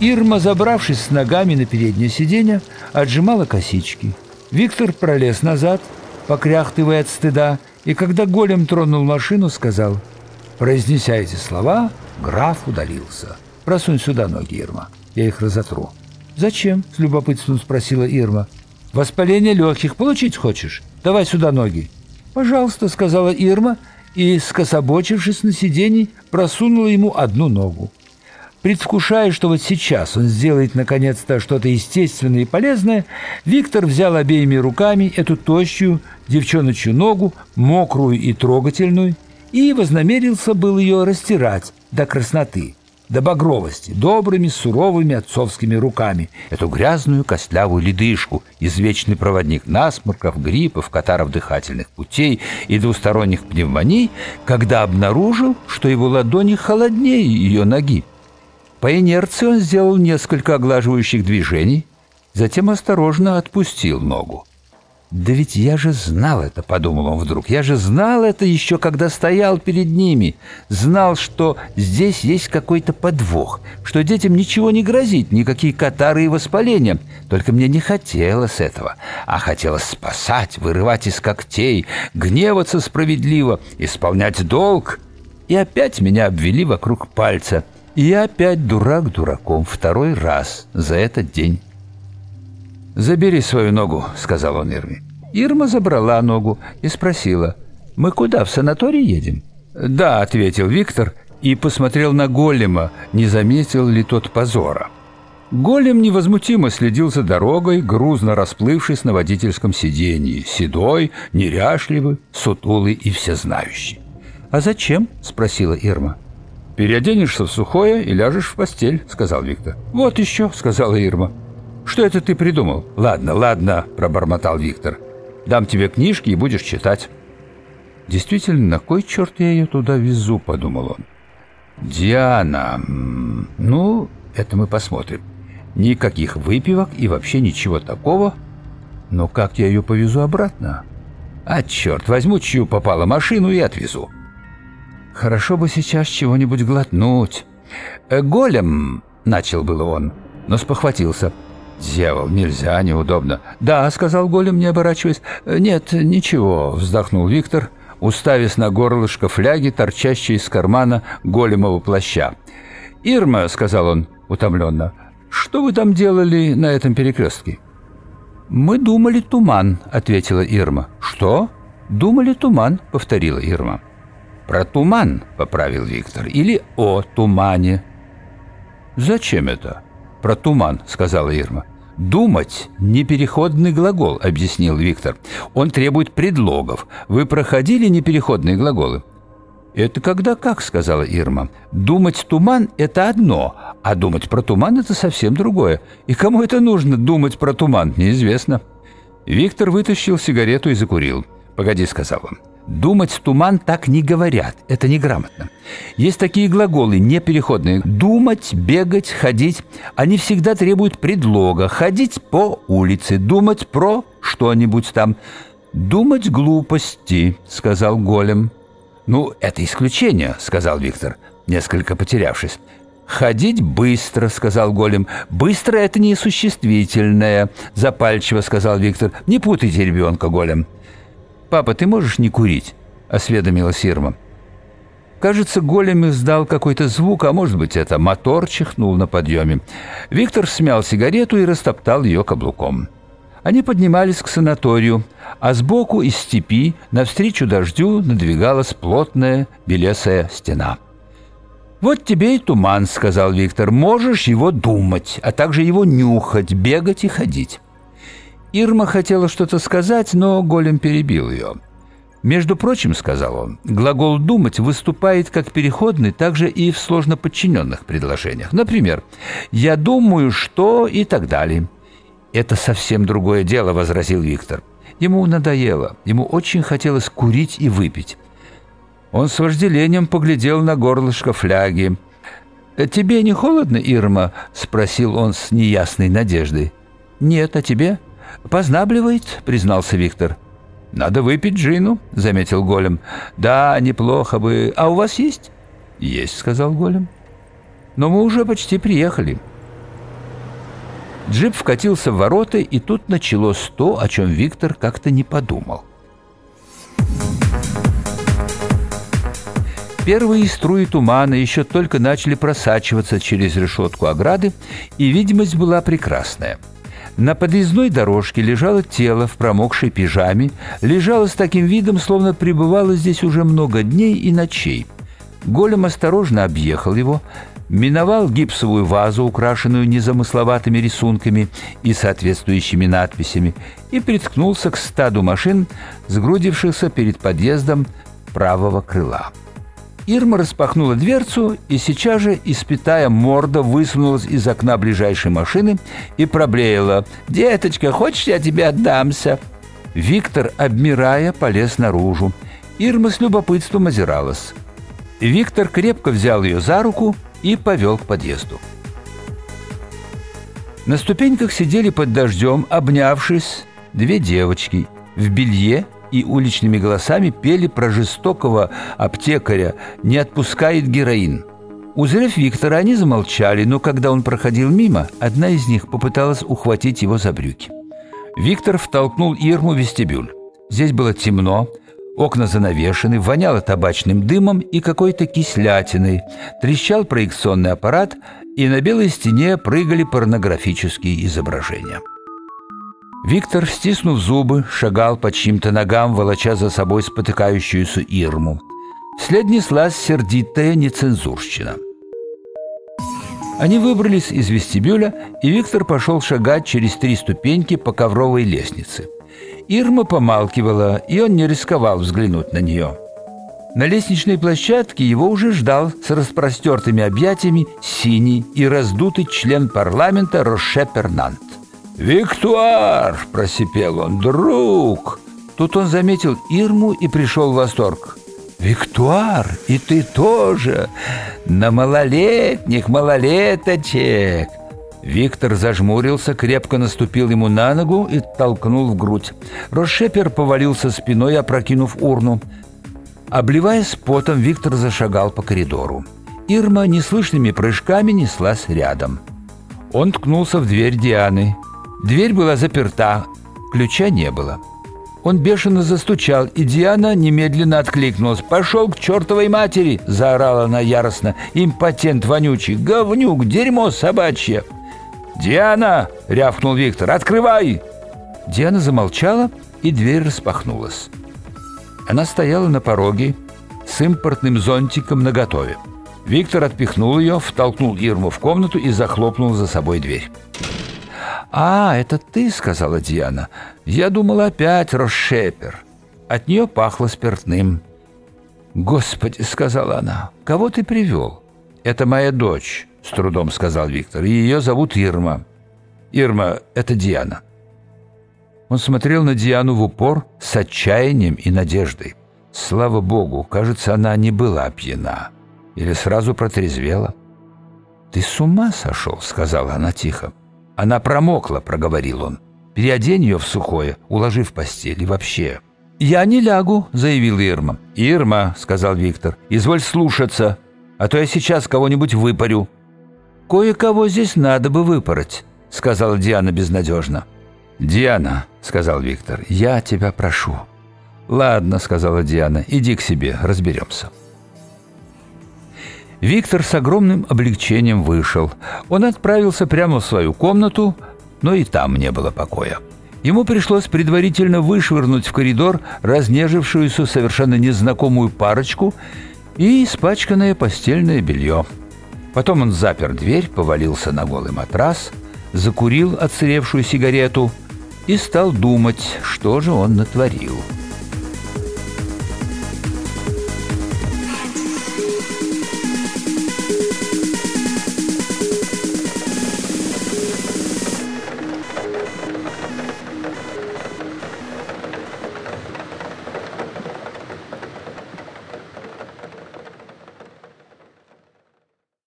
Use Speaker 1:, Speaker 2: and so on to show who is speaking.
Speaker 1: Ирма, забравшись с ногами на переднее сиденье, отжимала косички. Виктор пролез назад, покряхтывая от стыда, и когда голем тронул машину, сказал, произнеся эти слова, граф удалился. «Просунь сюда ноги, Ирма, я их разотру». «Зачем?» — с любопытством спросила Ирма. «Воспаление легких получить хочешь? Давай сюда ноги». «Пожалуйста», — сказала Ирма, и, скособочившись на сиденье, просунула ему одну ногу. Предвкушая, что вот сейчас он сделает наконец-то что-то естественное и полезное, Виктор взял обеими руками эту тощую девчоночью ногу, мокрую и трогательную, и вознамерился был ее растирать до красноты, до багровости, добрыми суровыми отцовскими руками, эту грязную костлявую ледышку, извечный проводник насморков, гриппов, катаров дыхательных путей и двусторонних пневмоний, когда обнаружил, что его ладони холоднее ее ноги. По инерции он сделал несколько оглаживающих движений, затем осторожно отпустил ногу. «Да ведь я же знал это», — подумал он вдруг. «Я же знал это еще, когда стоял перед ними. Знал, что здесь есть какой-то подвох, что детям ничего не грозит, никакие катары и воспаления. Только мне не хотелось этого, а хотелось спасать, вырывать из когтей, гневаться справедливо, исполнять долг. И опять меня обвели вокруг пальца». И опять дурак дураком второй раз за этот день. «Забери свою ногу», — сказал он Ирме. Ирма забрала ногу и спросила, «Мы куда, в санаторий едем?» «Да», — ответил Виктор и посмотрел на Голема, не заметил ли тот позора. Голем невозмутимо следил за дорогой, грузно расплывшись на водительском сиденье, седой, неряшливый, сутулый и всезнающий. «А зачем?» — спросила Ирма. «Переоденешься в сухое и ляжешь в постель», — сказал Виктор. «Вот еще», — сказала Ирма. «Что это ты придумал?» «Ладно, ладно», — пробормотал Виктор. «Дам тебе книжки и будешь читать». «Действительно, на кой черт я ее туда везу?» — подумал он. «Диана... Ну, это мы посмотрим. Никаких выпивок и вообще ничего такого. Но как я ее повезу обратно?» «А черт, возьму чью попала машину и отвезу». Хорошо бы сейчас чего-нибудь глотнуть. Э, «Голем!» — начал было он, но спохватился. «Дьявол, нельзя, неудобно». «Да», — сказал Голем, не оборачиваясь. «Э, «Нет, ничего», — вздохнул Виктор, уставясь на горлышко фляги, торчащей из кармана големого плаща. «Ирма», — сказал он утомленно, — «что вы там делали на этом перекрестке?» «Мы думали туман», — ответила Ирма. «Что?» «Думали туман», — повторила Ирма. «Про туман», — поправил Виктор, — «или о тумане». «Зачем это?» «Про туман», — сказала Ирма. «Думать — непереходный глагол», — объяснил Виктор. «Он требует предлогов. Вы проходили непереходные глаголы?» «Это когда как», — сказала Ирма. «Думать туман — это одно, а думать про туман — это совсем другое. И кому это нужно думать про туман, неизвестно». Виктор вытащил сигарету и закурил. «Погоди», — сказал он. Думать туман так не говорят, это неграмотно. Есть такие глаголы непереходные. Думать, бегать, ходить. Они всегда требуют предлога. Ходить по улице, думать про что-нибудь там. «Думать глупости», — сказал Голем. «Ну, это исключение», — сказал Виктор, несколько потерявшись. «Ходить быстро», — сказал Голем. «Быстро — это не существительное», — запальчиво сказал Виктор. «Не путайте ребенка, Голем». «Папа, ты можешь не курить?» — осведомилась Ирма. Кажется, голем издал какой-то звук, а может быть, это мотор чихнул на подъеме. Виктор смял сигарету и растоптал ее каблуком. Они поднимались к санаторию, а сбоку из степи навстречу дождю надвигалась плотная белесая стена. «Вот тебе и туман», — сказал Виктор. «Можешь его думать, а также его нюхать, бегать и ходить». Ирма хотела что-то сказать, но голем перебил ее. «Между прочим, — сказал он, — глагол «думать» выступает как переходный также и в сложно подчиненных предложениях. Например, «я думаю, что» и так далее. «Это совсем другое дело», — возразил Виктор. Ему надоело, ему очень хотелось курить и выпить. Он с вожделением поглядел на горлышко фляги. «Тебе не холодно, Ирма?» — спросил он с неясной надеждой. «Нет, а тебе?» «Познабливает», — признался Виктор. «Надо выпить джину», — заметил Голем. «Да, неплохо бы. А у вас есть?» «Есть», — сказал Голем. «Но мы уже почти приехали». Джип вкатился в ворота, и тут началось то, о чем Виктор как-то не подумал. Первые струи тумана еще только начали просачиваться через решетку ограды, и видимость была прекрасная. На подъездной дорожке лежало тело в промокшей пижаме, лежало с таким видом, словно пребывало здесь уже много дней и ночей. Голем осторожно объехал его, миновал гипсовую вазу, украшенную незамысловатыми рисунками и соответствующими надписями, и приткнулся к стаду машин, сгрудившихся перед подъездом правого крыла. Ирма распахнула дверцу, и сейчас же, испитая морда, высунулась из окна ближайшей машины и проблеяла. «Деточка, хочешь, я тебе отдамся?» Виктор, обмирая, полез наружу. Ирма с любопытством озиралась. Виктор крепко взял ее за руку и повел к подъезду. На ступеньках сидели под дождем, обнявшись, две девочки в белье и уличными голосами пели про жестокого аптекаря «Не отпускает героин». Узрев Виктора, они замолчали, но когда он проходил мимо, одна из них попыталась ухватить его за брюки. Виктор втолкнул Ирму в вестибюль. Здесь было темно, окна занавешены, воняло табачным дымом и какой-то кислятиной, трещал проекционный аппарат, и на белой стене прыгали порнографические изображения. Виктор, стиснув зубы, шагал по чьим-то ногам, волоча за собой спотыкающуюся Ирму. Вслед неслась сердитая нецензурщина. Они выбрались из вестибюля, и Виктор пошел шагать через три ступеньки по ковровой лестнице. Ирма помалкивала, и он не рисковал взглянуть на нее. На лестничной площадке его уже ждал с распростертыми объятиями синий и раздутый член парламента Роше Пернант. «Виктуар!» – просипел он. «Друг!» Тут он заметил Ирму и пришел в восторг. «Виктуар, и ты тоже! На малолетних, малолеточек!» Виктор зажмурился, крепко наступил ему на ногу и толкнул в грудь. Рошепер повалился спиной, опрокинув урну. Обливаясь потом, Виктор зашагал по коридору. Ирма неслышными прыжками неслась рядом. Он ткнулся в дверь Дианы. Дверь была заперта, ключа не было. Он бешено застучал, и Диана немедленно откликнулась. «Пошел к чертовой матери!» – заорала она яростно. «Импотент вонючий! Говнюк! Дерьмо собачье!» «Диана!» – рявкнул Виктор. «Открывай!» Диана замолчала, и дверь распахнулась. Она стояла на пороге с импортным зонтиком наготове. Виктор отпихнул ее, втолкнул Ирму в комнату и захлопнул за собой дверь. «А, это ты», — сказала Диана. «Я думала опять Рошепер». От нее пахло спиртным. «Господи», — сказала она, — «кого ты привел?» «Это моя дочь», — с трудом сказал Виктор. «Ее зовут Ирма». «Ирма, это Диана». Он смотрел на Диану в упор с отчаянием и надеждой. Слава богу, кажется, она не была пьяна. Или сразу протрезвела. «Ты с ума сошел?» — сказала она тихо. «Она промокла», — проговорил он. «Переодень ее в сухое, уложи в постель и вообще». «Я не лягу», — заявил Ирма. «Ирма», — сказал Виктор, — «изволь слушаться, а то я сейчас кого-нибудь выпарю». «Кое-кого здесь надо бы выпороть», — сказала Диана безнадежно. «Диана», — сказал Виктор, — «я тебя прошу». «Ладно», — сказала Диана, — «иди к себе, разберемся». Виктор с огромным облегчением вышел. Он отправился прямо в свою комнату, но и там не было покоя. Ему пришлось предварительно вышвырнуть в коридор разнежившуюся совершенно незнакомую парочку и испачканное постельное белье. Потом он запер дверь, повалился на голый матрас, закурил отсыревшую сигарету и стал думать, что же он натворил.